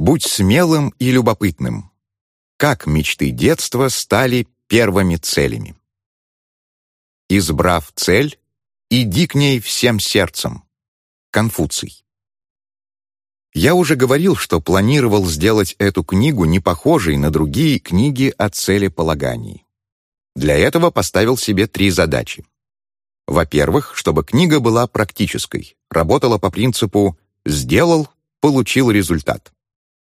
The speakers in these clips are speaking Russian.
Будь смелым и любопытным. Как мечты детства стали первыми целями. Избрав цель, иди к ней всем сердцем. Конфуций. Я уже говорил, что планировал сделать эту книгу не похожей на другие книги о целеполагании. Для этого поставил себе три задачи. Во-первых, чтобы книга была практической, работала по принципу «сделал, получил результат».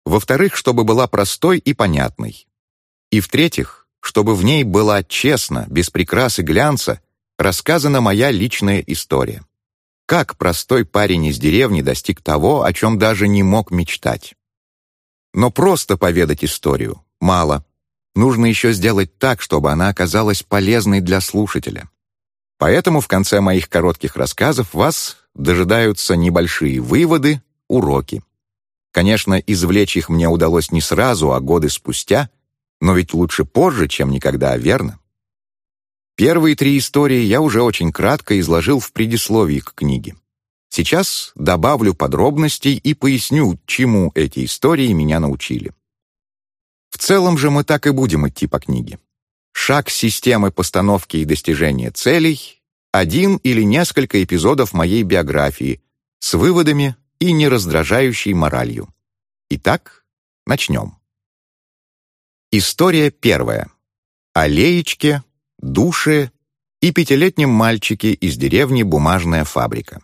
Во-вторых, чтобы была простой и понятной. И в-третьих, чтобы в ней была честно, без прикрас и глянца, рассказана моя личная история. Как простой парень из деревни достиг того, о чем даже не мог мечтать? Но просто поведать историю мало. Нужно еще сделать так, чтобы она оказалась полезной для слушателя. Поэтому в конце моих коротких рассказов вас дожидаются небольшие выводы, уроки. Конечно, извлечь их мне удалось не сразу, а годы спустя, но ведь лучше позже, чем никогда, верно? Первые три истории я уже очень кратко изложил в предисловии к книге. Сейчас добавлю подробностей и поясню, чему эти истории меня научили. В целом же мы так и будем идти по книге. Шаг системы постановки и достижения целей — один или несколько эпизодов моей биографии с выводами и нераздражающей моралью. Итак, начнем. История первая. О Леечке, душе и пятилетнем мальчике из деревни «Бумажная фабрика».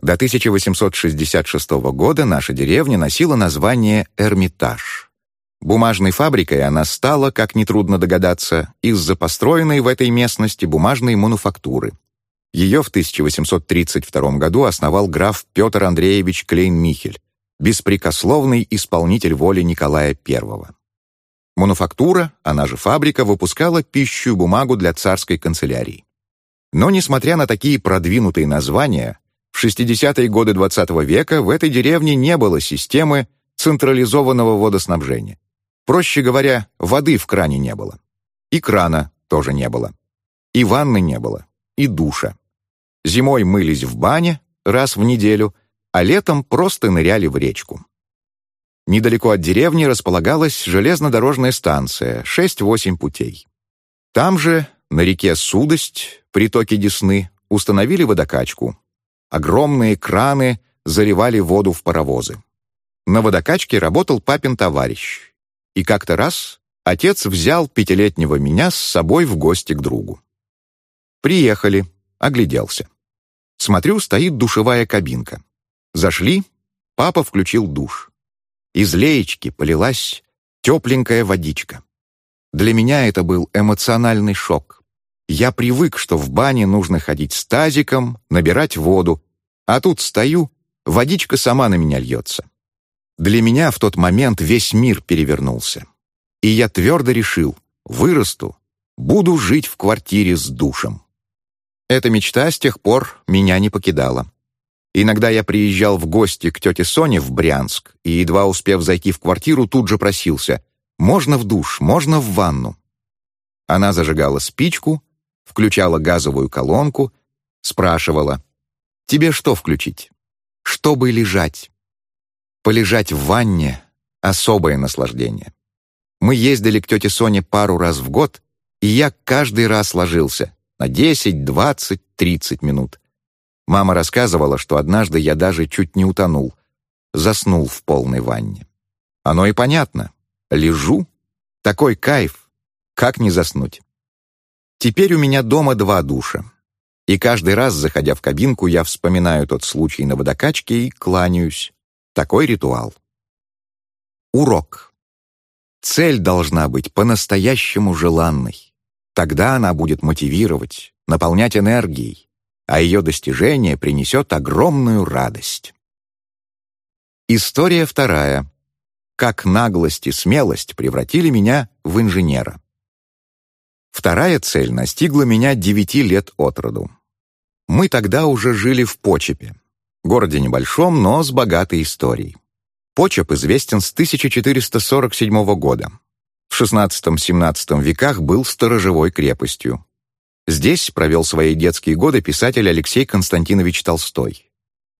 До 1866 года наша деревня носила название «Эрмитаж». Бумажной фабрикой она стала, как нетрудно догадаться, из-за построенной в этой местности бумажной мануфактуры. Ее в 1832 году основал граф Петр Андреевич Клейн-Михель, беспрекословный исполнитель воли Николая I. Мануфактура, она же фабрика, выпускала пищу и бумагу для царской канцелярии. Но, несмотря на такие продвинутые названия, в 60-е годы XX -го века в этой деревне не было системы централизованного водоснабжения. Проще говоря, воды в кране не было. И крана тоже не было. И ванны не было. И душа. Зимой мылись в бане раз в неделю, а летом просто ныряли в речку. Недалеко от деревни располагалась железнодорожная станция, 6-8 путей. Там же, на реке Судость, притоке Десны, установили водокачку. Огромные краны заливали воду в паровозы. На водокачке работал папин товарищ. И как-то раз отец взял пятилетнего меня с собой в гости к другу. Приехали, огляделся. Смотрю, стоит душевая кабинка. Зашли, папа включил душ. Из леечки полилась тепленькая водичка. Для меня это был эмоциональный шок. Я привык, что в бане нужно ходить с тазиком, набирать воду, а тут стою, водичка сама на меня льется. Для меня в тот момент весь мир перевернулся. И я твердо решил, вырасту, буду жить в квартире с душем. Эта мечта с тех пор меня не покидала. Иногда я приезжал в гости к тете Соне в Брянск и, едва успев зайти в квартиру, тут же просился «Можно в душ, можно в ванну». Она зажигала спичку, включала газовую колонку, спрашивала «Тебе что включить?» «Чтобы лежать». Полежать в ванне — особое наслаждение. Мы ездили к тете Соне пару раз в год, и я каждый раз ложился на 10, 20, 30 минут. Мама рассказывала, что однажды я даже чуть не утонул. Заснул в полной ванне. Оно и понятно. Лежу. Такой кайф. Как не заснуть? Теперь у меня дома два душа. И каждый раз, заходя в кабинку, я вспоминаю тот случай на водокачке и кланяюсь. Такой ритуал. Урок. Цель должна быть по-настоящему желанной. Тогда она будет мотивировать, наполнять энергией, а ее достижение принесет огромную радость. История вторая. Как наглость и смелость превратили меня в инженера. Вторая цель настигла меня девяти лет от роду. Мы тогда уже жили в Почепе, городе небольшом, но с богатой историей. Почеп известен с 1447 года. В XVI-XVII веках был сторожевой крепостью. Здесь провел свои детские годы писатель Алексей Константинович Толстой,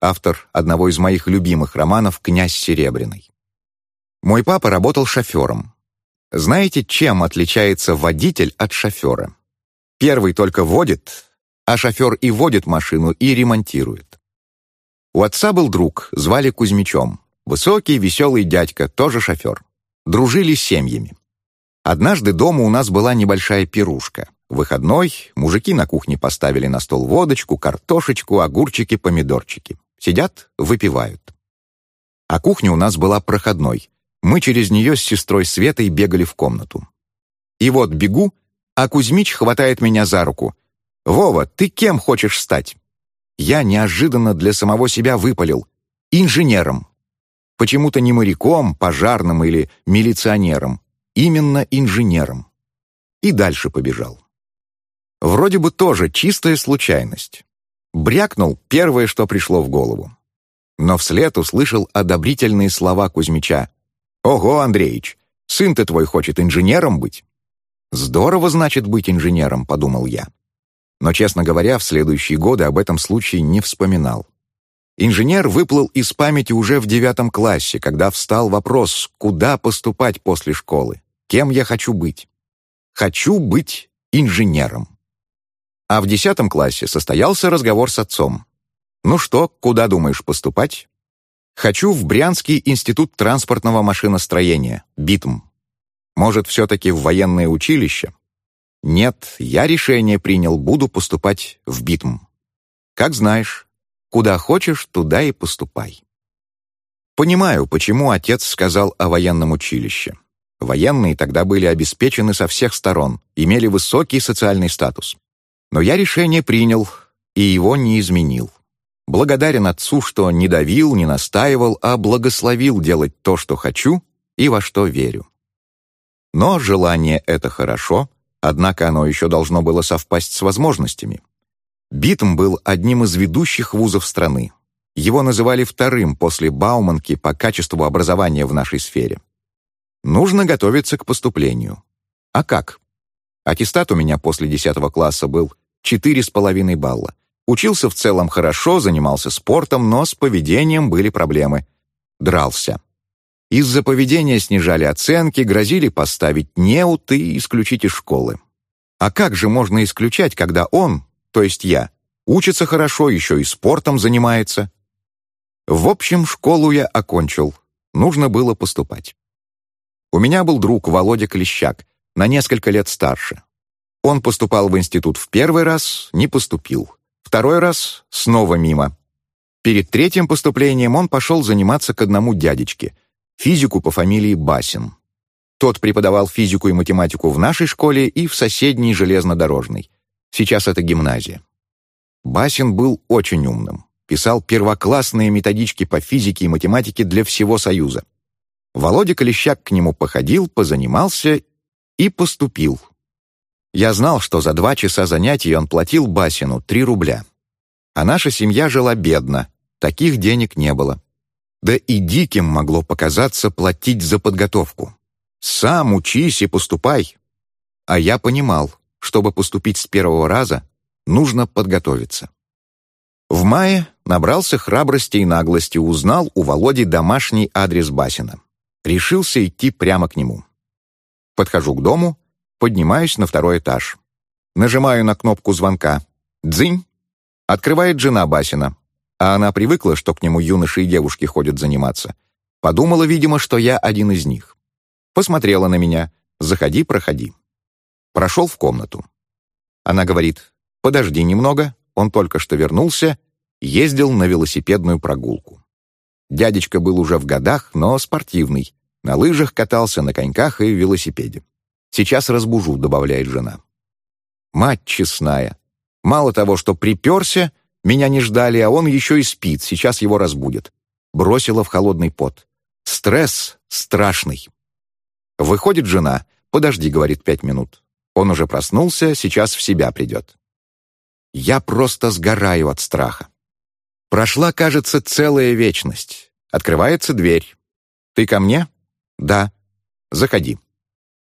автор одного из моих любимых романов «Князь Серебряный». Мой папа работал шофером. Знаете, чем отличается водитель от шофера? Первый только водит, а шофер и водит машину, и ремонтирует. У отца был друг, звали Кузьмичом. Высокий, веселый дядька, тоже шофер. Дружили семьями. Однажды дома у нас была небольшая пирушка. Выходной, мужики на кухне поставили на стол водочку, картошечку, огурчики, помидорчики. Сидят, выпивают. А кухня у нас была проходной. Мы через нее с сестрой Светой бегали в комнату. И вот бегу, а Кузьмич хватает меня за руку. «Вова, ты кем хочешь стать?» Я неожиданно для самого себя выпалил. Инженером. Почему-то не моряком, пожарным или милиционером. Именно инженером. И дальше побежал. Вроде бы тоже чистая случайность. Брякнул первое, что пришло в голову. Но вслед услышал одобрительные слова Кузьмича. «Ого, Андреич, сын ты твой хочет инженером быть?» «Здорово, значит, быть инженером», — подумал я но, честно говоря, в следующие годы об этом случае не вспоминал. Инженер выплыл из памяти уже в девятом классе, когда встал вопрос, куда поступать после школы, кем я хочу быть. Хочу быть инженером. А в десятом классе состоялся разговор с отцом. «Ну что, куда думаешь поступать?» «Хочу в Брянский институт транспортного машиностроения, БИТМ. Может, все-таки в военное училище?» Нет, я решение принял, буду поступать в битм. Как знаешь, куда хочешь, туда и поступай. Понимаю, почему отец сказал о военном училище. Военные тогда были обеспечены со всех сторон, имели высокий социальный статус. Но я решение принял и его не изменил. Благодарен отцу, что не давил, не настаивал, а благословил делать то, что хочу и во что верю. Но желание — это хорошо, Однако оно еще должно было совпасть с возможностями. БИТМ был одним из ведущих вузов страны. Его называли вторым после Бауманки по качеству образования в нашей сфере. Нужно готовиться к поступлению. А как? Аттестат у меня после 10 класса был 4,5 балла. Учился в целом хорошо, занимался спортом, но с поведением были проблемы. Дрался. Из-за поведения снижали оценки, грозили поставить неуты и исключить из школы. А как же можно исключать, когда он, то есть я, учится хорошо, еще и спортом занимается? В общем, школу я окончил. Нужно было поступать. У меня был друг Володя Клещак, на несколько лет старше. Он поступал в институт в первый раз, не поступил. Второй раз — снова мимо. Перед третьим поступлением он пошел заниматься к одному дядечке — физику по фамилии Басин. Тот преподавал физику и математику в нашей школе и в соседней железнодорожной. Сейчас это гимназия. Басин был очень умным. Писал первоклассные методички по физике и математике для всего Союза. Володя Колещак к нему походил, позанимался и поступил. Я знал, что за два часа занятий он платил Басину три рубля. А наша семья жила бедно, таких денег не было. Да и диким могло показаться платить за подготовку. Сам учись и поступай. А я понимал, чтобы поступить с первого раза, нужно подготовиться. В мае набрался храбрости и наглости, узнал у Володи домашний адрес Басина. Решился идти прямо к нему. Подхожу к дому, поднимаюсь на второй этаж. Нажимаю на кнопку звонка. Дзынь! Открывает жена Басина а она привыкла, что к нему юноши и девушки ходят заниматься. Подумала, видимо, что я один из них. Посмотрела на меня. «Заходи, проходи». Прошел в комнату. Она говорит, «Подожди немного, он только что вернулся, ездил на велосипедную прогулку». Дядечка был уже в годах, но спортивный. На лыжах катался, на коньках и велосипеде. «Сейчас разбужу», — добавляет жена. Мать честная. Мало того, что приперся, меня не ждали, а он еще и спит, сейчас его разбудит. Бросила в холодный пот. Стресс страшный. Выходит жена. «Подожди», — говорит, пять минут. Он уже проснулся, сейчас в себя придет. Я просто сгораю от страха. Прошла, кажется, целая вечность. Открывается дверь. «Ты ко мне?» «Да». «Заходи».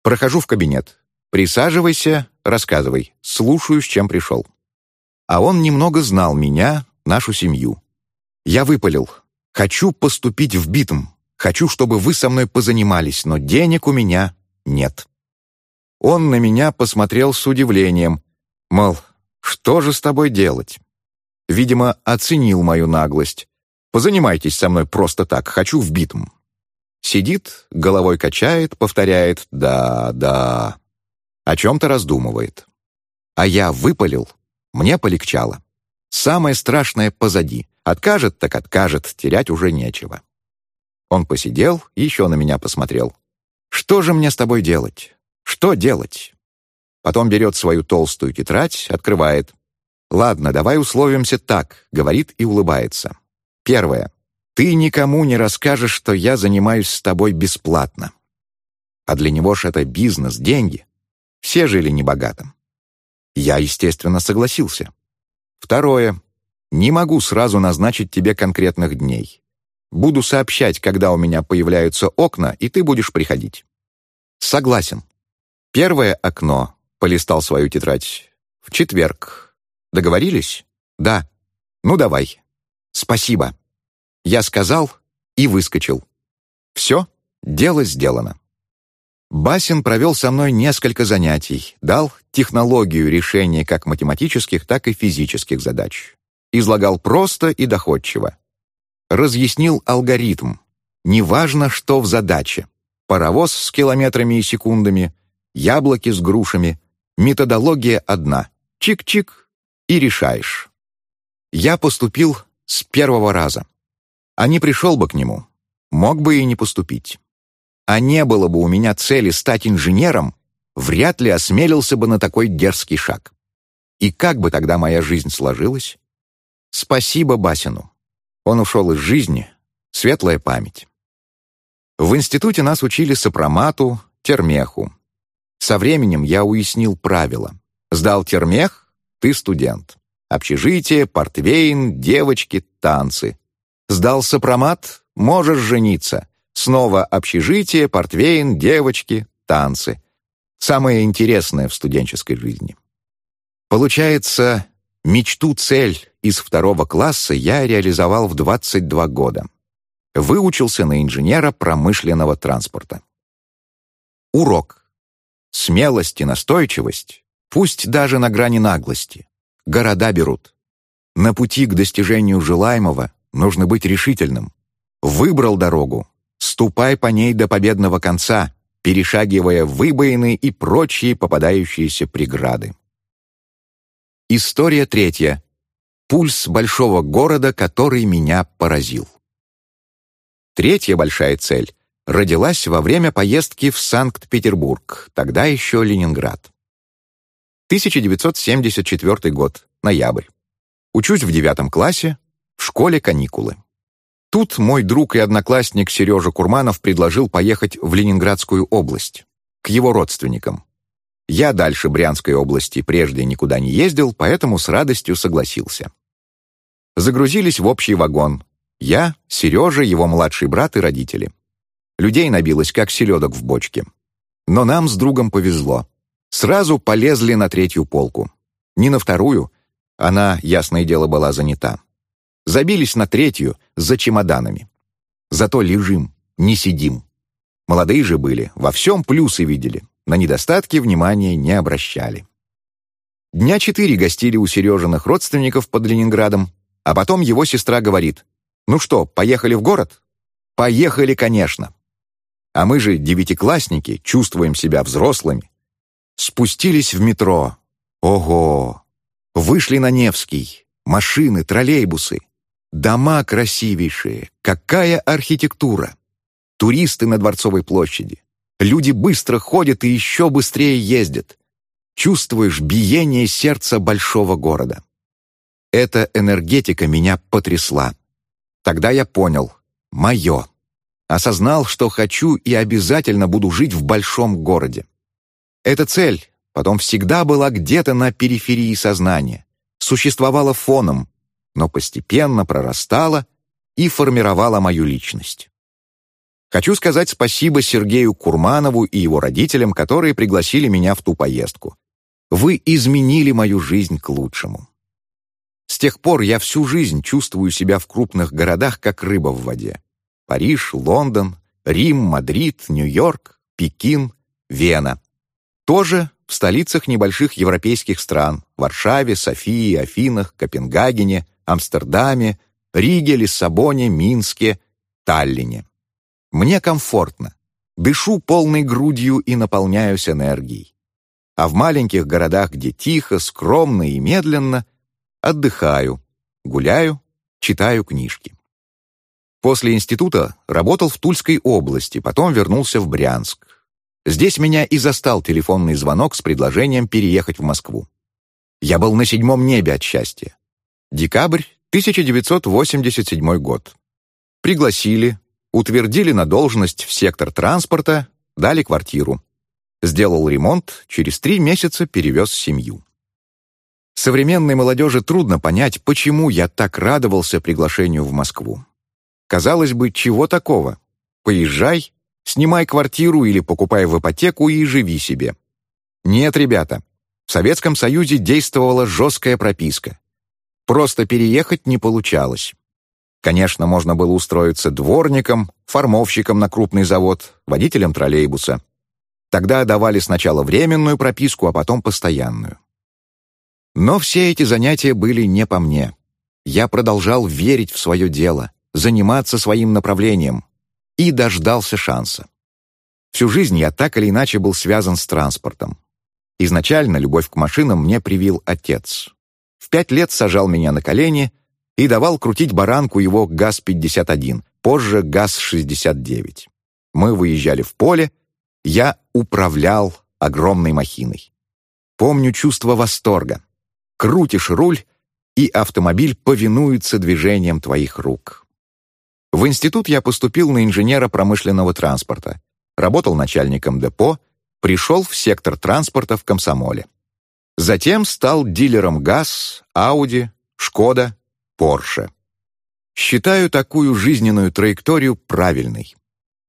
Прохожу в кабинет. «Присаживайся, рассказывай. Слушаю, с чем пришел» а он немного знал меня, нашу семью. Я выпалил. «Хочу поступить в БИТМ. Хочу, чтобы вы со мной позанимались, но денег у меня нет». Он на меня посмотрел с удивлением, мол, что же с тобой делать? Видимо, оценил мою наглость. Позанимайтесь со мной просто так, хочу в битм. Сидит, головой качает, повторяет «да, да». О чем-то раздумывает. А я выпалил, мне полегчало. Самое страшное позади. Откажет, так откажет, терять уже нечего. Он посидел еще на меня посмотрел. «Что же мне с тобой делать? Что делать?» Потом берет свою толстую тетрадь, открывает. «Ладно, давай условимся так», — говорит и улыбается. Первое. Ты никому не расскажешь, что я занимаюсь с тобой бесплатно. А для него ж это бизнес, деньги. Все жили небогатым. Я, естественно, согласился. Второе. Не могу сразу назначить тебе конкретных дней. Буду сообщать, когда у меня появляются окна, и ты будешь приходить. Согласен. Первое окно, полистал свою тетрадь, в четверг. Договорились? Да. Ну, давай. Спасибо. Я сказал и выскочил. Все, дело сделано. Басин провел со мной несколько занятий, дал технологию решения как математических, так и физических задач. Излагал просто и доходчиво. Разъяснил алгоритм. Неважно, что в задаче. Паровоз с километрами и секундами, яблоки с грушами. Методология одна. Чик-чик и решаешь. Я поступил с первого раза. А не пришел бы к нему, мог бы и не поступить. А не было бы у меня цели стать инженером, вряд ли осмелился бы на такой дерзкий шаг. И как бы тогда моя жизнь сложилась? Спасибо Басину. Он ушел из жизни, светлая память. В институте нас учили сопромату, термеху. Со временем я уяснил правила. Сдал термех — ты студент. Общежитие, портвейн, девочки, танцы. Сдал сопромат — можешь жениться. Снова общежитие, портвейн, девочки, танцы. Самое интересное в студенческой жизни. Получается, мечту-цель из второго класса я реализовал в 22 года. Выучился на инженера промышленного транспорта. Урок. Смелость и настойчивость, пусть даже на грани наглости, города берут. На пути к достижению желаемого нужно быть решительным. Выбрал дорогу, ступай по ней до победного конца, перешагивая выбоины и прочие попадающиеся преграды. История третья. Пульс большого города, который меня поразил. Третья большая цель родилась во время поездки в Санкт-Петербург, тогда еще Ленинград. 1974 год, ноябрь. Учусь в девятом классе, в школе каникулы. Тут мой друг и одноклассник Сережа Курманов предложил поехать в Ленинградскую область, к его родственникам. Я дальше Брянской области прежде никуда не ездил, поэтому с радостью согласился. Загрузились в общий вагон. Я, Сережа, его младший брат и родители. Людей набилось, как селедок в бочке. Но нам с другом повезло. Сразу полезли на третью полку. Не на вторую, она, ясное дело, была занята. Забились на третью, за чемоданами. Зато лежим, не сидим. Молодые же были, во всем плюсы видели, на недостатки внимания не обращали. Дня четыре гостили у Сережиных родственников под Ленинградом, а потом его сестра говорит, «Ну что, поехали в город?» «Поехали, конечно!» А мы же, девятиклассники, чувствуем себя взрослыми, Спустились в метро. Ого! Вышли на Невский. Машины, троллейбусы. Дома красивейшие. Какая архитектура! Туристы на Дворцовой площади. Люди быстро ходят и еще быстрее ездят. Чувствуешь биение сердца большого города. Эта энергетика меня потрясла. Тогда я понял — мое. Осознал, что хочу и обязательно буду жить в большом городе. Эта цель потом всегда была где-то на периферии сознания, существовала фоном, но постепенно прорастала и формировала мою личность. Хочу сказать спасибо Сергею Курманову и его родителям, которые пригласили меня в ту поездку. Вы изменили мою жизнь к лучшему. С тех пор я всю жизнь чувствую себя в крупных городах, как рыба в воде. Париж, Лондон, Рим, Мадрид, Нью-Йорк, Пекин, Вена. Тоже в столицах небольших европейских стран – Варшаве, Софии, Афинах, Копенгагене, Амстердаме, Риге, Лиссабоне, Минске, Таллине. Мне комфортно. Дышу полной грудью и наполняюсь энергией. А в маленьких городах, где тихо, скромно и медленно, отдыхаю, гуляю, читаю книжки. После института работал в Тульской области, потом вернулся в Брянск. Здесь меня и застал телефонный звонок с предложением переехать в Москву. Я был на седьмом небе от счастья. Декабрь 1987 год. Пригласили, утвердили на должность в сектор транспорта, дали квартиру. Сделал ремонт, через три месяца перевез семью. Современной молодежи трудно понять, почему я так радовался приглашению в Москву. Казалось бы, чего такого? Поезжай, снимай квартиру или покупай в ипотеку и живи себе. Нет, ребята, в Советском Союзе действовала жесткая прописка. Просто переехать не получалось. Конечно, можно было устроиться дворником, формовщиком на крупный завод, водителем троллейбуса. Тогда давали сначала временную прописку, а потом постоянную. Но все эти занятия были не по мне. Я продолжал верить в свое дело, заниматься своим направлением и дождался шанса. Всю жизнь я так или иначе был связан с транспортом. Изначально любовь к машинам мне привил отец. В пять лет сажал меня на колени и давал крутить баранку его ГАЗ-51, позже ГАЗ-69. Мы выезжали в поле, я управлял огромной махиной. Помню чувство восторга. Крутишь руль, и автомобиль повинуется движениям твоих рук. В институт я поступил на инженера промышленного транспорта, работал начальником депо, пришел в сектор транспорта в Комсомоле. Затем стал дилером ГАЗ, Ауди, Шкода, Порше. Считаю такую жизненную траекторию правильной.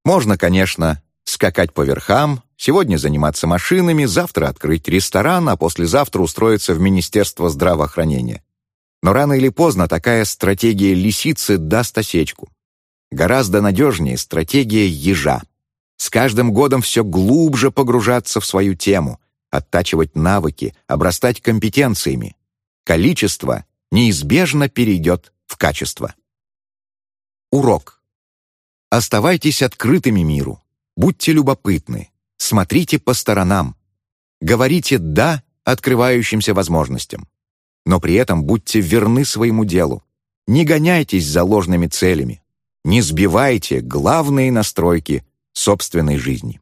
Можно, конечно, скакать по верхам, сегодня заниматься машинами, завтра открыть ресторан, а послезавтра устроиться в Министерство здравоохранения. Но рано или поздно такая стратегия лисицы даст осечку. Гораздо надежнее стратегия ежа. С каждым годом все глубже погружаться в свою тему, оттачивать навыки, обрастать компетенциями. Количество неизбежно перейдет в качество. Урок. Оставайтесь открытыми миру, будьте любопытны, смотрите по сторонам, говорите «да» открывающимся возможностям. Но при этом будьте верны своему делу, не гоняйтесь за ложными целями, не сбивайте главные настройки собственной жизни.